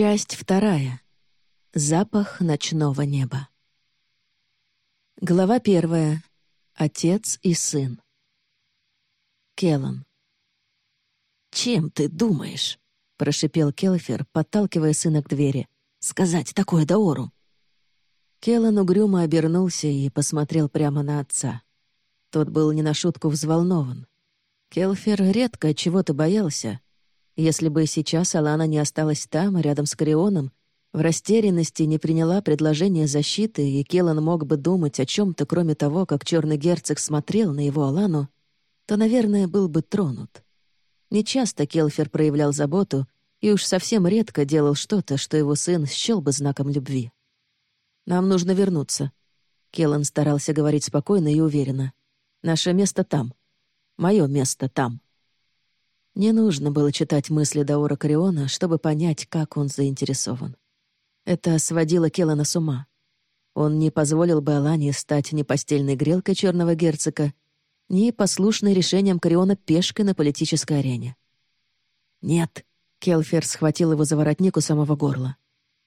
Часть вторая. Запах ночного неба. Глава первая. Отец и сын. Келан. «Чем ты думаешь?» — прошипел Келфер, подталкивая сына к двери. «Сказать такое Даору!» Келан угрюмо обернулся и посмотрел прямо на отца. Тот был не на шутку взволнован. Келфер редко чего-то боялся. Если бы сейчас Алана не осталась там, рядом с Корионом, в растерянности не приняла предложение защиты, и Келан мог бы думать о чем то кроме того, как черный герцог смотрел на его Алану, то, наверное, был бы тронут. Нечасто Келфер проявлял заботу и уж совсем редко делал что-то, что его сын счел бы знаком любви. «Нам нужно вернуться». Келлан старался говорить спокойно и уверенно. «Наше место там. Мое место там». Не нужно было читать мысли Даора Кариона, чтобы понять, как он заинтересован. Это сводило Келлана с ума. Он не позволил бы Алане стать ни постельной грелкой черного герцога, ни послушной решением Кариона пешкой на политической арене. «Нет», — Келфер схватил его за воротник у самого горла.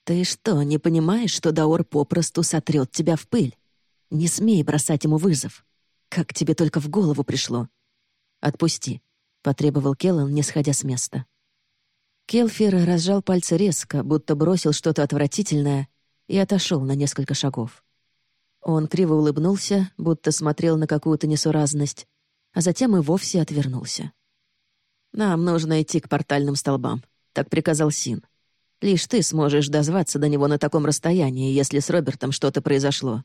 «Ты что, не понимаешь, что Даор попросту сотрет тебя в пыль? Не смей бросать ему вызов. Как тебе только в голову пришло?» «Отпусти», — потребовал Келлан, не сходя с места. Келфер разжал пальцы резко, будто бросил что-то отвратительное, и отошел на несколько шагов. Он криво улыбнулся, будто смотрел на какую-то несуразность, а затем и вовсе отвернулся. «Нам нужно идти к портальным столбам», — так приказал Син. Лишь ты сможешь дозваться до него на таком расстоянии, если с Робертом что-то произошло.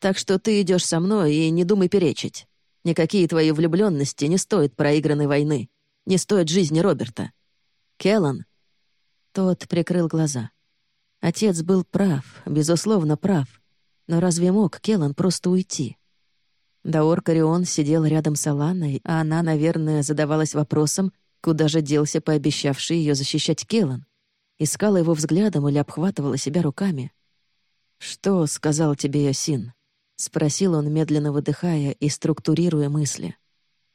Так что ты идешь со мной и не думай перечить. Никакие твои влюбленности не стоят проигранной войны, не стоят жизни Роберта. Келлан. Тот прикрыл глаза. Отец был прав, безусловно прав. Но разве мог Келлан просто уйти? Даор Карион сидел рядом с Аланой, а она, наверное, задавалась вопросом, куда же делся пообещавший ее защищать Келлан искала его взглядом или обхватывала себя руками. «Что сказал тебе Ясин?» — спросил он, медленно выдыхая и структурируя мысли.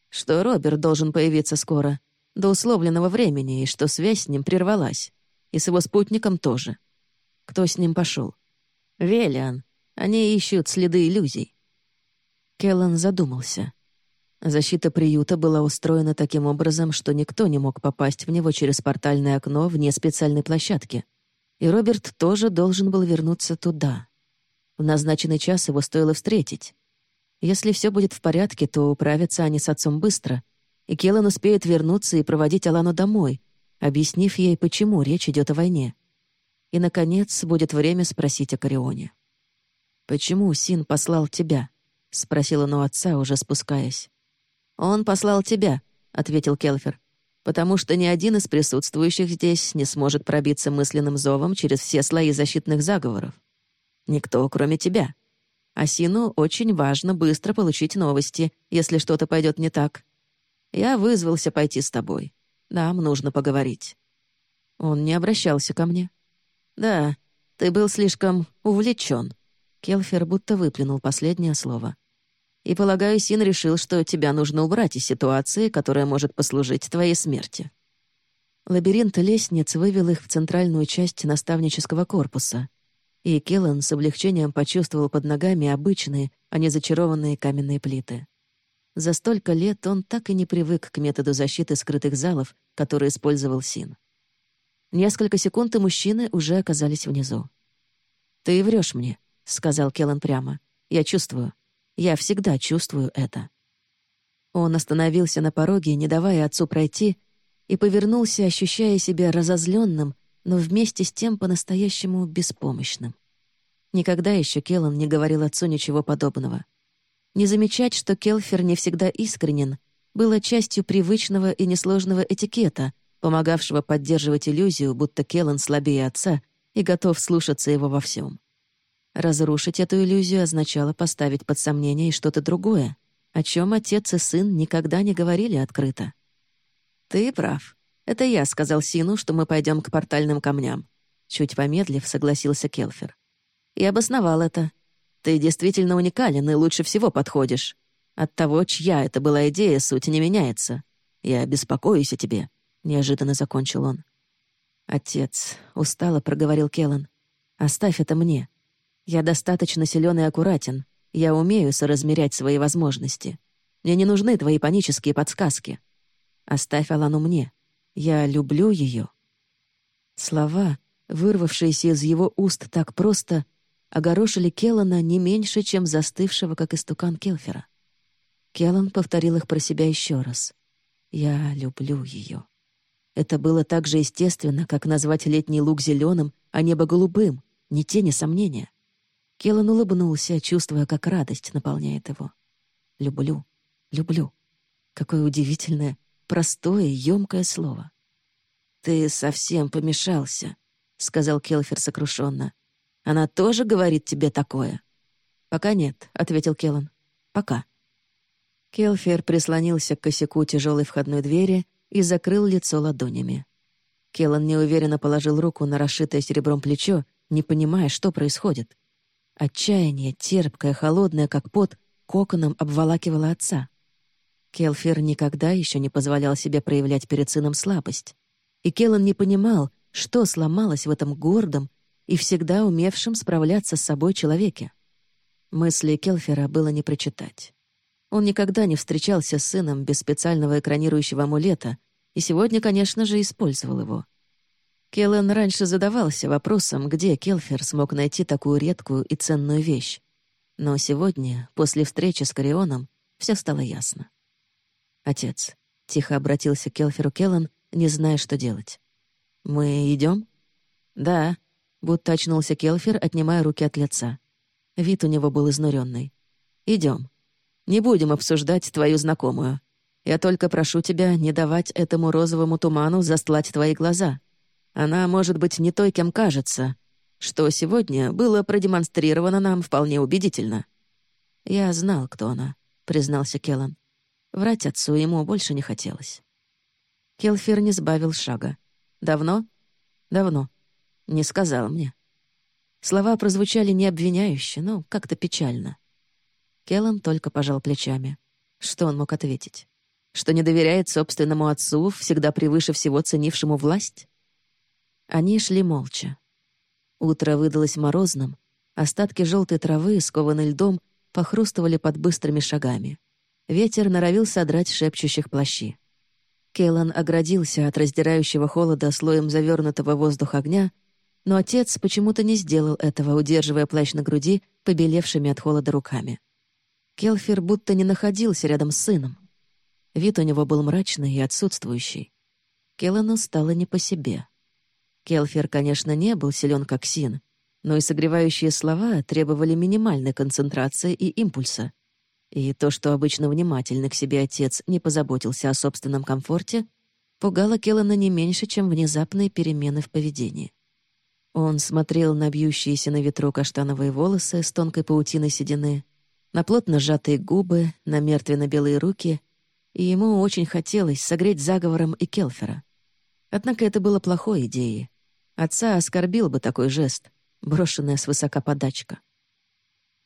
«Что Роберт должен появиться скоро, до условленного времени, и что связь с ним прервалась. И с его спутником тоже. Кто с ним пошел? Велиан. Они ищут следы иллюзий». Келлан задумался. Защита приюта была устроена таким образом, что никто не мог попасть в него через портальное окно вне специальной площадки. И Роберт тоже должен был вернуться туда. В назначенный час его стоило встретить. Если все будет в порядке, то управятся они с отцом быстро, и Келлан успеет вернуться и проводить Алану домой, объяснив ей, почему речь идет о войне. И, наконец, будет время спросить о Карионе. «Почему Син послал тебя?» — спросил он у отца, уже спускаясь. «Он послал тебя», — ответил Келфер, «потому что ни один из присутствующих здесь не сможет пробиться мысленным зовом через все слои защитных заговоров. Никто, кроме тебя. Асину очень важно быстро получить новости, если что-то пойдет не так. Я вызвался пойти с тобой. Нам нужно поговорить». Он не обращался ко мне. «Да, ты был слишком увлечен. Келфер будто выплюнул последнее слово. И, полагаю, Син решил, что тебя нужно убрать из ситуации, которая может послужить твоей смерти. Лабиринт лестниц вывел их в центральную часть наставнического корпуса, и Келлан с облегчением почувствовал под ногами обычные, а не зачарованные каменные плиты. За столько лет он так и не привык к методу защиты скрытых залов, который использовал Син. Несколько секунд и мужчины уже оказались внизу. «Ты врешь мне», — сказал Келлан прямо. «Я чувствую. Я всегда чувствую это». Он остановился на пороге, не давая отцу пройти, и повернулся, ощущая себя разозленным, но вместе с тем по-настоящему беспомощным. Никогда еще Келлан не говорил отцу ничего подобного. Не замечать, что Келфер не всегда искренен, было частью привычного и несложного этикета, помогавшего поддерживать иллюзию, будто Келлан слабее отца и готов слушаться его во всем. Разрушить эту иллюзию означало поставить под сомнение и что-то другое, о чем отец и сын никогда не говорили открыто. «Ты прав. Это я сказал Сину, что мы пойдем к портальным камням». Чуть помедлив, согласился Келфер. «И обосновал это. Ты действительно уникален и лучше всего подходишь. От того, чья это была идея, суть не меняется. Я беспокоюсь о тебе», — неожиданно закончил он. «Отец», — устало проговорил Келлан, — «оставь это мне. Я достаточно силен и аккуратен. Я умею соразмерять свои возможности. Мне не нужны твои панические подсказки. Оставь Алану мне. Я люблю ее». Слова, вырвавшиеся из его уст так просто, огорошили Келлана не меньше, чем застывшего, как истукан Келфера. Келлан повторил их про себя еще раз. «Я люблю ее». Это было так же естественно, как назвать летний луг зеленым, а небо голубым, ни тени сомнения. Келлан улыбнулся, чувствуя, как радость наполняет его. «Люблю, люблю». Какое удивительное, простое, емкое слово. «Ты совсем помешался», — сказал Келфер сокрушенно. «Она тоже говорит тебе такое?» «Пока нет», — ответил Келлан. «Пока». Келфер прислонился к косяку тяжелой входной двери и закрыл лицо ладонями. Келлан неуверенно положил руку на расшитое серебром плечо, не понимая, что происходит. Отчаяние, терпкое, холодное, как пот, коконом обволакивало отца. Келфер никогда еще не позволял себе проявлять перед сыном слабость. И Келлан не понимал, что сломалось в этом гордом и всегда умевшем справляться с собой человеке. Мысли Келфера было не прочитать. Он никогда не встречался с сыном без специального экранирующего амулета, и сегодня, конечно же, использовал его. Келлен раньше задавался вопросом, где Келфер смог найти такую редкую и ценную вещь. Но сегодня, после встречи с Карионом, все стало ясно. «Отец», — тихо обратился к Келферу Келлен, не зная, что делать. «Мы идем? «Да», — будто очнулся Келфер, отнимая руки от лица. Вид у него был изнуренный. Идем. Не будем обсуждать твою знакомую. Я только прошу тебя не давать этому розовому туману застлать твои глаза. Она может быть не той, кем кажется, что сегодня было продемонстрировано нам вполне убедительно». «Я знал, кто она», — признался Келлан. Врать отцу ему больше не хотелось. Келфир не сбавил шага. «Давно?» «Давно. Не сказал мне». Слова прозвучали не обвиняюще, но как-то печально. Келлан только пожал плечами. Что он мог ответить? Что не доверяет собственному отцу, всегда превыше всего ценившему власть? Они шли молча. Утро выдалось морозным, остатки желтой травы, скованной льдом, похрустывали под быстрыми шагами. Ветер норовил содрать шепчущих плащи. Келлан оградился от раздирающего холода слоем завернутого воздуха огня, но отец почему-то не сделал этого, удерживая плащ на груди, побелевшими от холода руками. Келфер будто не находился рядом с сыном. Вид у него был мрачный и отсутствующий. Келлану стало не по себе. Келфер, конечно, не был силен как Син, но и согревающие слова требовали минимальной концентрации и импульса. И то, что обычно внимательный к себе отец не позаботился о собственном комфорте, пугало Келлана не меньше, чем внезапные перемены в поведении. Он смотрел на бьющиеся на ветру каштановые волосы с тонкой паутиной седины, на плотно сжатые губы, на мертвенно-белые руки, и ему очень хотелось согреть заговором и Келфера. Однако это было плохой идеей. Отца оскорбил бы такой жест, брошенная свысока подачка.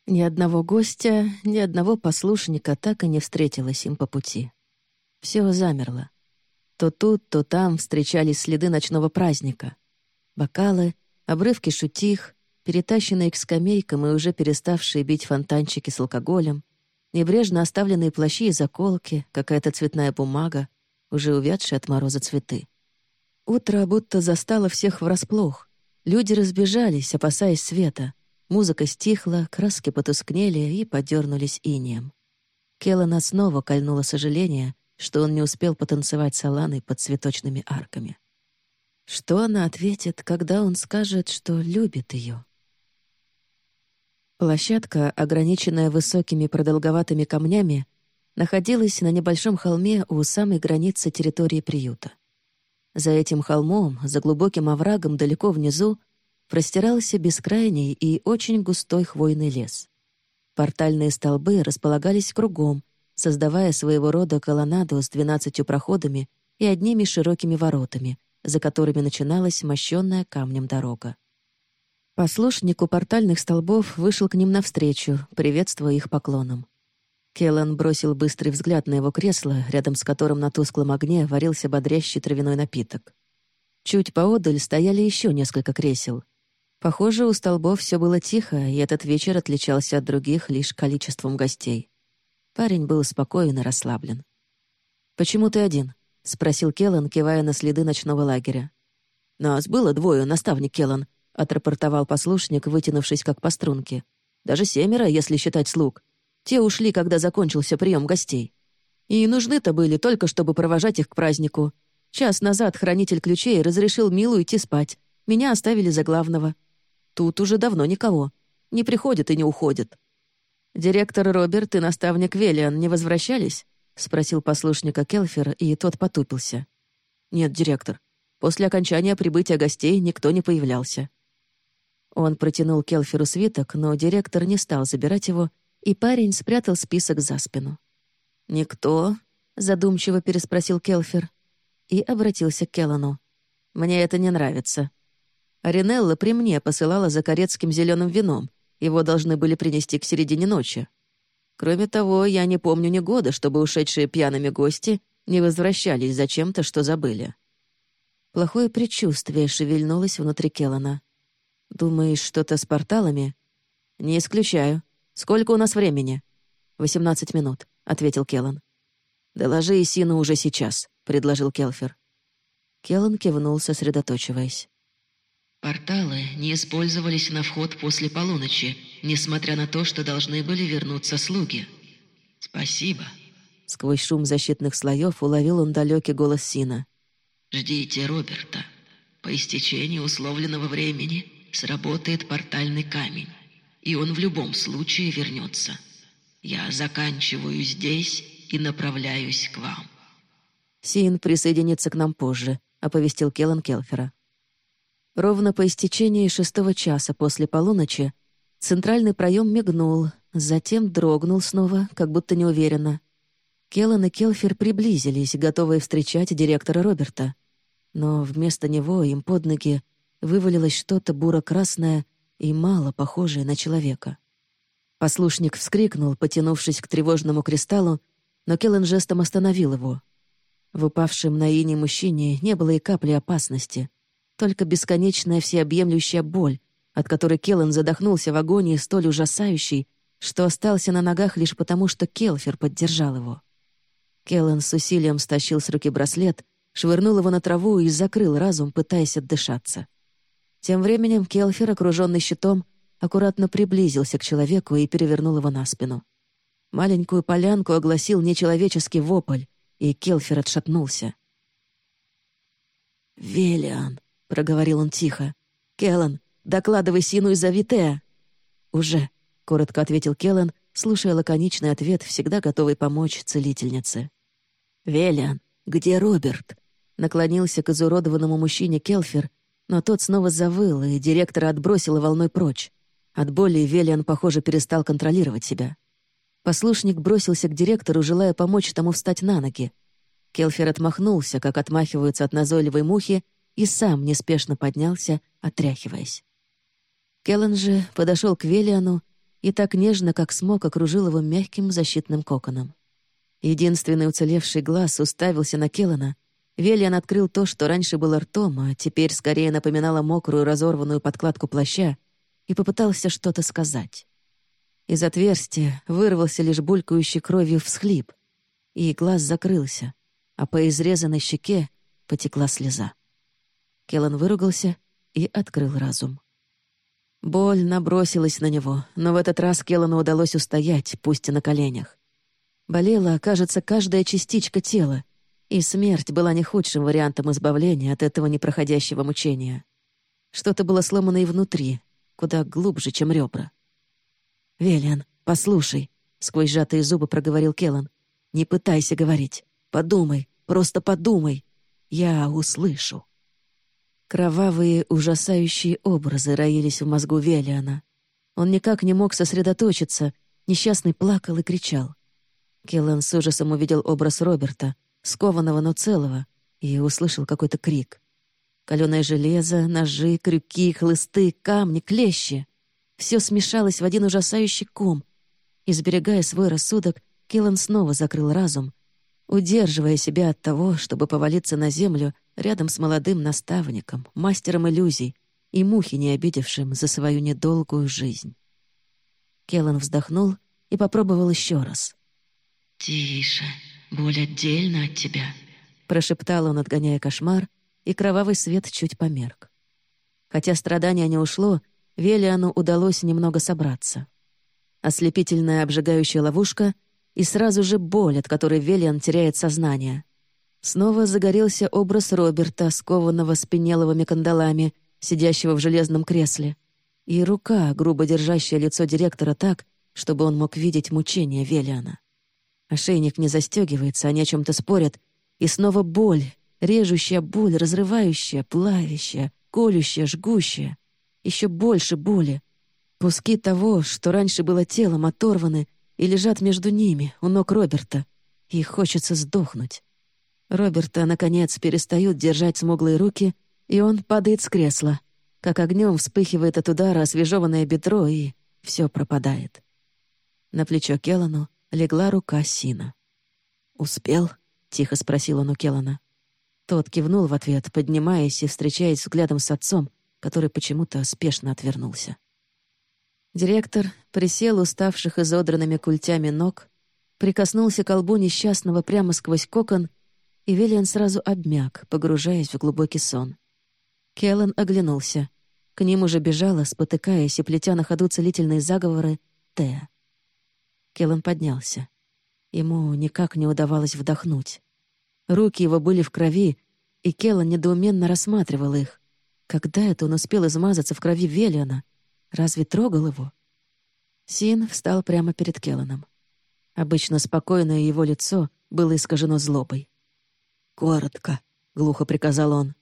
Ни одного гостя, ни одного послушника так и не встретилось им по пути. Все замерло. То тут, то там встречались следы ночного праздника. Бокалы, обрывки шутих, перетащенные к скамейкам и уже переставшие бить фонтанчики с алкоголем, небрежно оставленные плащи и заколки, какая-то цветная бумага, уже увядшие от мороза цветы. Утро будто застало всех врасплох. Люди разбежались, опасаясь света. Музыка стихла, краски потускнели и подернулись инеем. Келлана снова кольнуло сожаление, что он не успел потанцевать с Аланой под цветочными арками. Что она ответит, когда он скажет, что любит ее? Площадка, ограниченная высокими продолговатыми камнями, находилась на небольшом холме у самой границы территории приюта. За этим холмом, за глубоким оврагом далеко внизу, простирался бескрайний и очень густой хвойный лес. Портальные столбы располагались кругом, создавая своего рода колоннаду с двенадцатью проходами и одними широкими воротами, за которыми начиналась мощенная камнем дорога. Послушник у портальных столбов вышел к ним навстречу, приветствуя их поклоном. Келлан бросил быстрый взгляд на его кресло, рядом с которым на тусклом огне варился бодрящий травяной напиток. Чуть поодаль стояли еще несколько кресел. Похоже, у столбов все было тихо, и этот вечер отличался от других лишь количеством гостей. Парень был спокоен и расслаблен. «Почему ты один?» — спросил Келлан, кивая на следы ночного лагеря. «Нас было двое, наставник Келлан», — отрапортовал послушник, вытянувшись как по струнке. «Даже семеро, если считать слуг. Те ушли, когда закончился прием гостей. И нужны-то были только, чтобы провожать их к празднику. Час назад хранитель ключей разрешил Милу идти спать. Меня оставили за главного. Тут уже давно никого. Не приходят и не уходят. Директор Роберт и наставник Велиан не возвращались? — спросил послушника Келфер, и тот потупился. «Нет, директор. После окончания прибытия гостей никто не появлялся». Он протянул Келферу свиток, но директор не стал забирать его, и парень спрятал список за спину. «Никто?» — задумчиво переспросил Келфер и обратился к Келлану. «Мне это не нравится. Аринелла при мне посылала за корецким зеленым вином. Его должны были принести к середине ночи. Кроме того, я не помню ни года, чтобы ушедшие пьяными гости не возвращались за чем-то, что забыли. Плохое предчувствие шевельнулось внутри Келлана. «Думаешь, что-то с порталами?» «Не исключаю. Сколько у нас времени?» «Восемнадцать минут», — ответил Келлан. «Доложи Исину уже сейчас», — предложил Келфер. Келлан кивнул, сосредоточиваясь. Порталы не использовались на вход после полуночи, несмотря на то, что должны были вернуться слуги. Спасибо. Сквозь шум защитных слоев уловил он далекий голос Сина. Ждите Роберта. По истечении условленного времени сработает портальный камень, и он в любом случае вернется. Я заканчиваю здесь и направляюсь к вам. Син присоединится к нам позже, оповестил Келлан Келфера. Ровно по истечении шестого часа после полуночи центральный проем мигнул, затем дрогнул снова, как будто неуверенно. Келлан и Келфер приблизились, готовые встречать директора Роберта. Но вместо него им под ноги вывалилось что-то буро-красное и мало похожее на человека. Послушник вскрикнул, потянувшись к тревожному кристаллу, но Келлен жестом остановил его. В упавшем на ине мужчине не было и капли опасности — только бесконечная всеобъемлющая боль, от которой Келлен задохнулся в агонии столь ужасающей, что остался на ногах лишь потому, что Келфер поддержал его. Келлен с усилием стащил с руки браслет, швырнул его на траву и закрыл разум, пытаясь отдышаться. Тем временем Келфер, окруженный щитом, аккуратно приблизился к человеку и перевернул его на спину. Маленькую полянку огласил нечеловеческий вопль, и Келфер отшатнулся. «Велиан!» Проговорил он тихо. «Келлан, докладывай Сину из-за Витеа». «Уже», — коротко ответил Келлан, слушая лаконичный ответ, всегда готовый помочь целительнице. «Велиан, где Роберт?» Наклонился к изуродованному мужчине Келфер, но тот снова завыл, и директора отбросило волной прочь. От боли Велиан, похоже, перестал контролировать себя. Послушник бросился к директору, желая помочь тому встать на ноги. Келфер отмахнулся, как отмахиваются от назойливой мухи, и сам неспешно поднялся, отряхиваясь. Келлен же подошел к Велиану и так нежно, как смог, окружил его мягким защитным коконом. Единственный уцелевший глаз уставился на Келлана. Велиан открыл то, что раньше было ртом, а теперь скорее напоминало мокрую разорванную подкладку плаща, и попытался что-то сказать. Из отверстия вырвался лишь булькающий кровью всхлип, и глаз закрылся, а по изрезанной щеке потекла слеза. Келлан выругался и открыл разум. Боль набросилась на него, но в этот раз Келлану удалось устоять, пусть и на коленях. Болела, кажется, каждая частичка тела, и смерть была не худшим вариантом избавления от этого непроходящего мучения. Что-то было сломано и внутри, куда глубже, чем ребра. «Велиан, послушай», — сквозь сжатые зубы проговорил Келлан. «Не пытайся говорить. Подумай, просто подумай. Я услышу». Кровавые, ужасающие образы роились в мозгу Велиана. Он никак не мог сосредоточиться, несчастный плакал и кричал. Келлен с ужасом увидел образ Роберта, скованного, но целого, и услышал какой-то крик. Каленое железо, ножи, крюки, хлысты, камни, клещи. Все смешалось в один ужасающий ком. Изберегая свой рассудок, Келлен снова закрыл разум удерживая себя от того, чтобы повалиться на землю рядом с молодым наставником, мастером иллюзий и мухи, не обидевшим за свою недолгую жизнь. Келлан вздохнул и попробовал еще раз. «Тише, боль отдельно от тебя», — прошептал он, отгоняя кошмар, и кровавый свет чуть померк. Хотя страдание не ушло, Велиану удалось немного собраться. Ослепительная обжигающая ловушка и сразу же боль, от которой Велиан теряет сознание. Снова загорелся образ Роберта, скованного спинеловыми кандалами, сидящего в железном кресле, и рука, грубо держащая лицо директора так, чтобы он мог видеть мучения Велиана. Ошейник не застегивается, они о чем-то спорят, и снова боль, режущая боль, разрывающая, плавящая, колющая, жгущая. Еще больше боли. Куски того, что раньше было телом, оторваны и лежат между ними, у ног Роберта. И хочется сдохнуть. Роберта, наконец, перестают держать смуглые руки, и он падает с кресла. Как огнем вспыхивает от удара освежеванное бедро, и все пропадает. На плечо Келлану легла рука Сина. «Успел?» — тихо спросил он у Келлана. Тот кивнул в ответ, поднимаясь и встречаясь взглядом с отцом, который почему-то спешно отвернулся. Директор присел уставших изодранными культями ног, прикоснулся к колбу несчастного прямо сквозь кокон, и Виллиан сразу обмяк, погружаясь в глубокий сон. Келлан оглянулся. К ним уже бежала, спотыкаясь и плетя на ходу целительные заговоры, Теа. Келлан поднялся. Ему никак не удавалось вдохнуть. Руки его были в крови, и Келла недоуменно рассматривал их. Когда это он успел измазаться в крови Велиана? Разве трогал его? Син встал прямо перед Келланом. Обычно спокойное его лицо было искажено злобой. «Коротко», — глухо приказал он.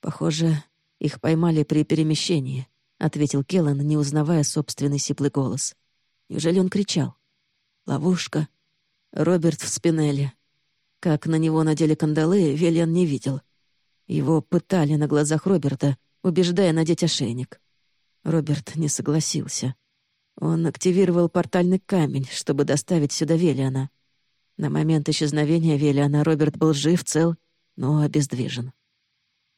«Похоже, их поймали при перемещении», — ответил Келлан, не узнавая собственный сиплый голос. Неужели он кричал? «Ловушка. Роберт в спинеле. Как на него надели кандалы, Велиан не видел. Его пытали на глазах Роберта, убеждая надеть ошейник. Роберт не согласился. Он активировал портальный камень, чтобы доставить сюда Велиана. На момент исчезновения Велиана Роберт был жив, цел, но обездвижен.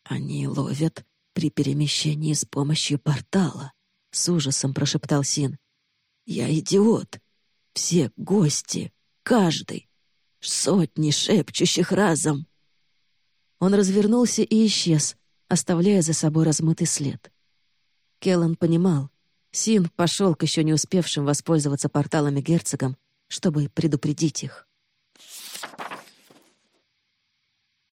«Они ловят при перемещении с помощью портала», — с ужасом прошептал Син. «Я идиот. Все гости, каждый, Сотни шепчущих разом. Он развернулся и исчез, оставляя за собой размытый след. Келлан понимал, Син пошел к еще не успевшим воспользоваться порталами герцогам, чтобы предупредить их.